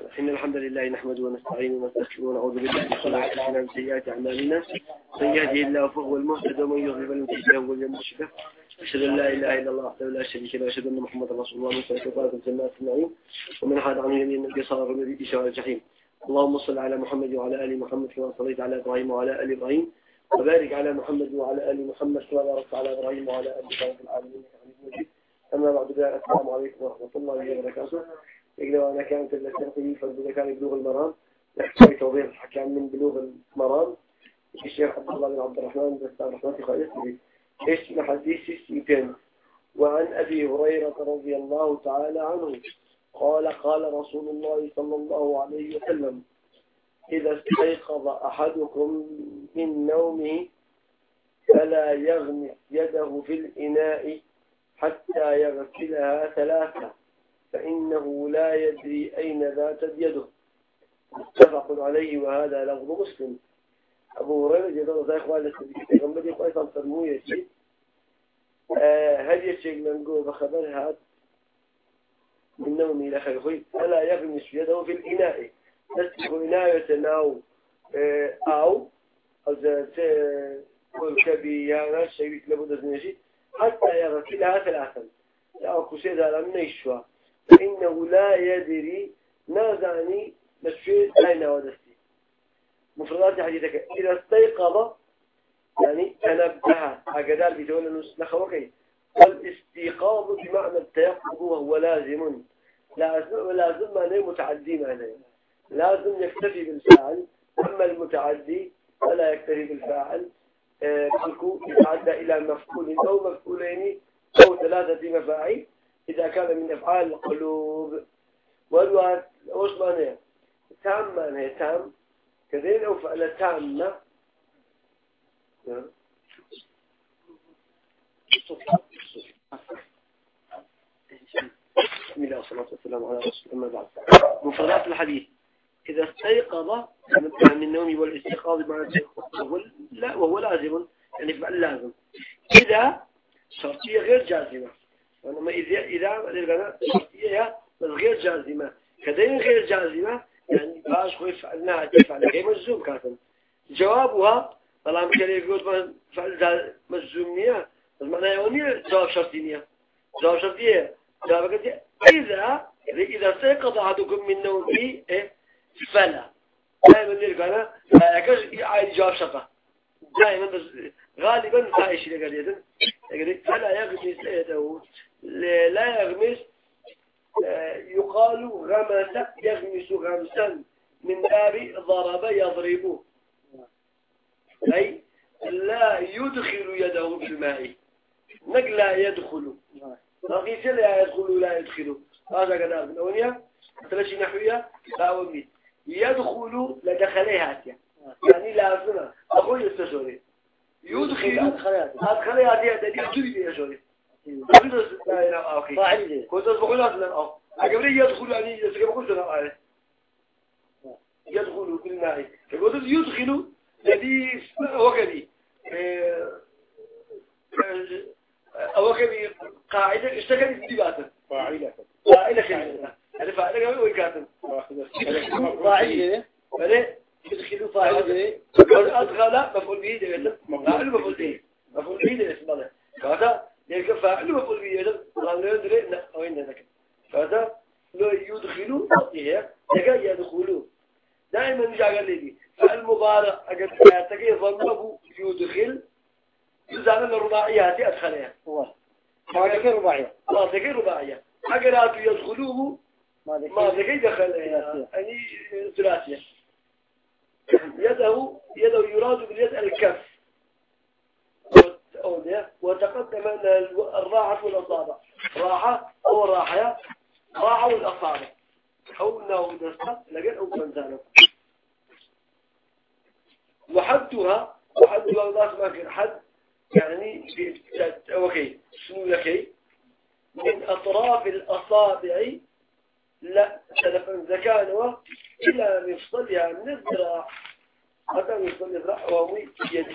إن الحمد لله نحمده ونستعينه ونستغفره ونعوذ بالله من سيئات أعمالنا. من يهده الله فهو المهتد ومن يضلل فلن تجد له أشهد أن لا إله إلا الله وحده لا شريك له أشهد أن محمدا رسول الله من سلك الجنات النعيم ومن حاد عنه يمين النبي صلى الله عليه وسلم إشارة الجحيم. اللهم صل على محمد وعلى آل محمد كما صليت على إبراهيم وعلى آل إبراهيم. وبارك على محمد وعلى آل محمد كما باركت على إبراهيم وعلى آل إبراهيم في العالمين. أما بعد السلام عليكم ورحمة الله وبركاته. يقدر أنا كانت التي فإذا كان بلوغ المرام نحتاج توضيح الحكام من بلوغ المرام. الشيخ عبد الله بن عبد الرحمن بن عبد الرحمن خالد إيش حديث السيتين وعن أبي هريرة رضي الله تعالى عنه قال قال رسول الله صلى الله عليه وسلم إذا استيقظ أحدكم من نومه فلا يغمس يده في الإناء حتى يغسلها ثلاثة. فإنه لا يدري أين ذات يده متفق عليه وهذا لفظ مسلم. أبو هريرة جدول ذا إخوان للتدريب غمد يقول أيضا فرموية هل يشيك من قول بخبر هذا من نوم إلى خير فلا يغمس يده في الإناء. تسبق إناية أو أو أو كل كبي شيء لابد من شيء. حتى يغسلها ثلاثا أو كسيد على من يشوى فإنه لا يدري نازعني مسجد أين ودستي. مفردات حديثك. إذا استيقظ يعني تنبه. أقدال بتولى نخوكي والاستيقاظ بمعنى التيقظ وهو لازم. لازم لازم ما متعدي معناه لازم يكتفي بالفاعل. أما المتعدي فلا يكتفي بالفاعل. تلك يتعدى إلى مفعول أو مفعولين أو ثلاثة مفاعيل. إذا كان من أفعال القلوب. والوعد وش معناه تام معناه تام. كذين أو فعل تامة بسم الله والصلاة والسلام على رسول الله بعد. مفردات الحديث. إذا استيقظ من النوم والاستيقاظ وهو لا وهو لازم يعني فعل لازم. إذا شرطية غير جازمة. وإنما إذا شرطية بس غير جازمة. كدين غير جازمة يعني باش خوي فعلناها تفعل غير مجزوم كاتم. جوابها طالما كان يقول فعل مجزومية بس معناها يونية جواب شرطية جواب شرطية جواب إذا إذا استيقظ أحدكم من نومه إيه؟ فلا. دائما أنا يكش عايز جواب شقة دائما غالبا فايش اللي قال فلا يغمس يده لا يغمس يقال غمس يغمس غمسا من باب ضرب يضرب. أي لا يدخل يده في الماء. نقل لا يدخل. نقيس لا يدخل لا يدخل؟ هذا قدر من أولياء ثلاثة نحوية؟ لا يدخل لدخلها يعني لازم أقول يستشوري يدخل. أدخلها دي دي أجيب دي أشوري كنت بقول أصلا أه أقبل يدخل يعني يسكب قلت أنا يدخل بالماء فقلت يدخل الذي وكبي وكبي قاعدة اشتغلت بدباته فاعلة فاعلة كلمة هذا فاعلة قبل ويكاتب فاعل بلى يدخلوا فاعل أدخل مفعول به فاعل مفعول به مفعول به ده لك فاعل مفعول به ده لا ندري لا وين ذاك؟ هذا لو يدخلوا هي لك يدخلوا دائما نجا لي فالمضارع أجد تجي ضمه يدخل. يزعل الرباعيات أدخلها. هو ما ذكر رباعية ما ذكر رباعية أجرات يدخلوه ما ذكي دخل يعني ثلاثية. يده يده يراد باليد الكف. وتقدم أن الراحة والأصابع. راحة أو راحة راحة والأصابع. حولنا ودستا لقيت أو كنزانا وحدها وحدها الله ما حد يعني أوكي شنو لكي من أطراف الأصابع لا تلفن زكانوا إلى مفصلها من الذراع حتى مفصل الذراع وهو يد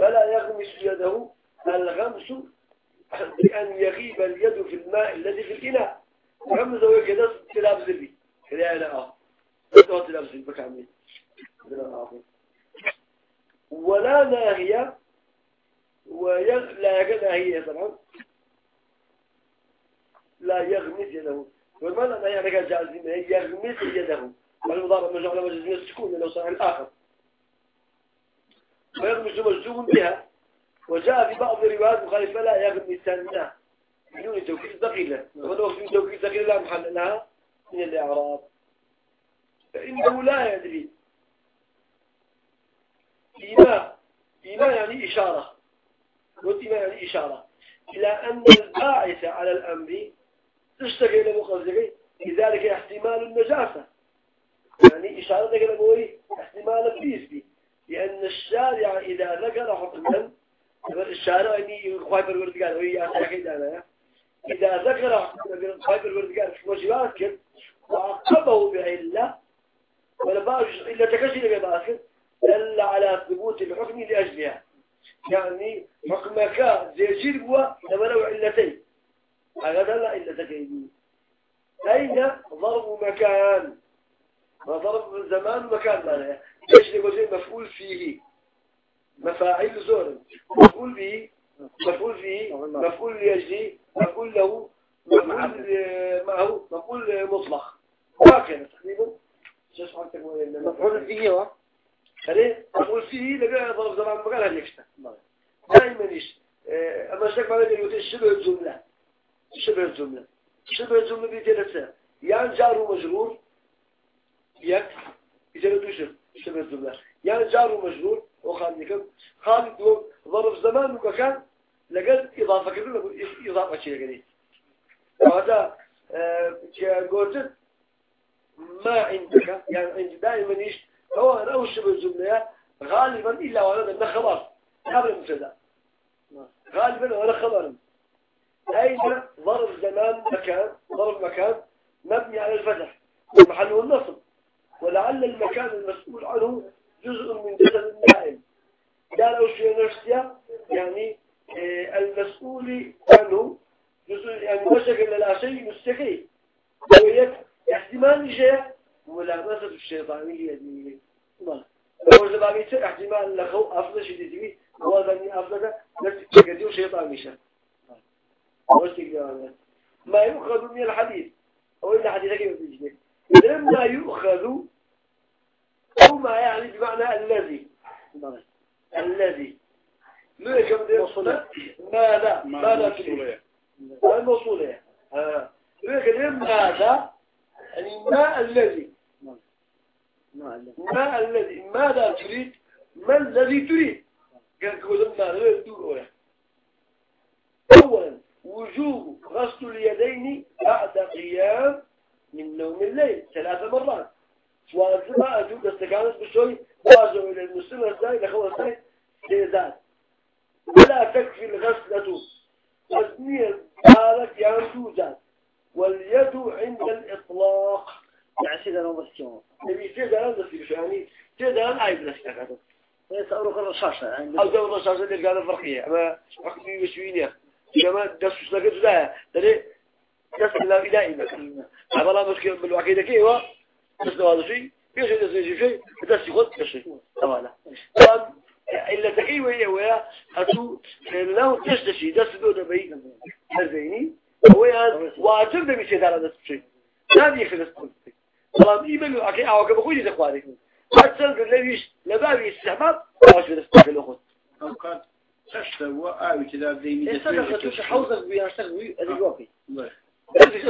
فلا يغمس يده الغمس بأن يغيب اليد في الماء الذي في الإناء غمس وكذا تلاب زبي كذا لا لا لا لا بكامل ولا ناهية ولا ناهية طبعا لا يغمس يده والمعنى يعني كان جازم يغمس يده المضارب مجموع على وجه السكون لأنه صحيح الآخر ويغمس مجزوم بها. وجاء في بعض الروايات مخالفة لا. يغمسن بدون توكيد ثقيلة ولو في توكيد ثقيلة لا محل لها من الإعراب. فإنه لا يدري. إيماء إيماء يعني إشارة. وإيماء يعني إشارة. إلى أن الباعث على الأمر تشتكي إلى مقصدك لذلك احتمال النجاسة. يعني إشارة إلى احتمال البيسبي لأن الشارع إذا ذكر حكما الشارع يعني خايف الوردقان وهي أساكي أنا إذا ذكر خايف الوردقان في وجبات وعقبه بعلة ولا باش إلا تكشي لك دل على ثبوت الحكم لأجلها. يعني حكمك زي جربوا لما لو علتين. هذا إلا تكيدي أين ضرب مكان؟ وضرب زمان مكان معناها إيش نقول مفعول فيه؟ مفاعيل زور. مفعول به مفعول فيه مفعول ليجري مفعول له مفعول معه مفعول مطلق. هكذا تقريبا. مفعول فيه خليه أقول فيه لقى ضرب زمان هل يكشف دائما إيش؟ أما اشتك معنا يقول شبه الجملة. شبه الجملة. شبه الجملة دي ثلاثة يعني جار ومجرور يك إذا دوشر شبه الجملة يعني جار ومجرور وخالد خالد ضرب زمان ومكان لقد إضافة كذا إضافة شيء قليل هذا قلت ما عندك. يعني عند دائما إيش؟ هو أنا أوشب الجملة غالبا إلا وأنا بدنا خبر. قبل المبتدا غالبا وأنا خبر. أين ضرب زمان مكان ضرب مكان مبني على الفتح؟ محله النصب. ولعل المكان المسؤول عنه جزء من جسد النائم قال أوشي نفسيا يعني آه، المسؤول عنه جزء يعني مشكل لا شيء مستحيل. ويك احتمال شيء ملامسة الشيطانية دي أول زبابي احتمال لخو أفضل شيء تجي هو ذني أفضل نفس تجديه شيطان مشى ما. يؤخذ من الحديث. أو إلا حديث كيف تجي لما يؤخذ أو ما يعني بمعنى الذي. الذي. ما كم ماذا؟ ماذا تريد؟ الموصولية. ها. ماذا؟ يعني ما الذي. ما الذي. ماذا تريد؟ ما الذي تريد؟ قال قولنا غير دور أولا وجوب غسل اليدين بعد قيام من نوم الليل ثلاث مرات. واجب أجوب استكانت بشوي واجب إلى المسلم الزاي لخوة الزاي سيزاد. ولا تكفي الغسلة. تسمية قالت يعني توجد واليد عند الإطلاق. يعني سيدا نوم بسيوم نبي سيدا نوم بسيوم يعني سيدا نوم عيب لسك يسألوك الرشاشة يعني أو دور الرشاشة اللي قال الفرقية. أما حكمي وشوينية كما دس لك ترى دس لا إلهي بك عبارة مشكلة بالوعكيدة كيوا دس هذا شيء في شيء دس شيء دس يخد شيء طبعا طبعا إلا تكي ويا ويا هتو لو تشتشي دس دو دبي هزيني هو واجب دبي شيء على دس شيء لا يخلص كل شيء طبعا يبلو أكيد أو كم بقولي تقوالي حتى ليش لبابي استحباب واش بنستعمل الأخوة أو كان تشتوى آوي كذا صدقة توش حوزك بيان شتغوي أدي Gracias,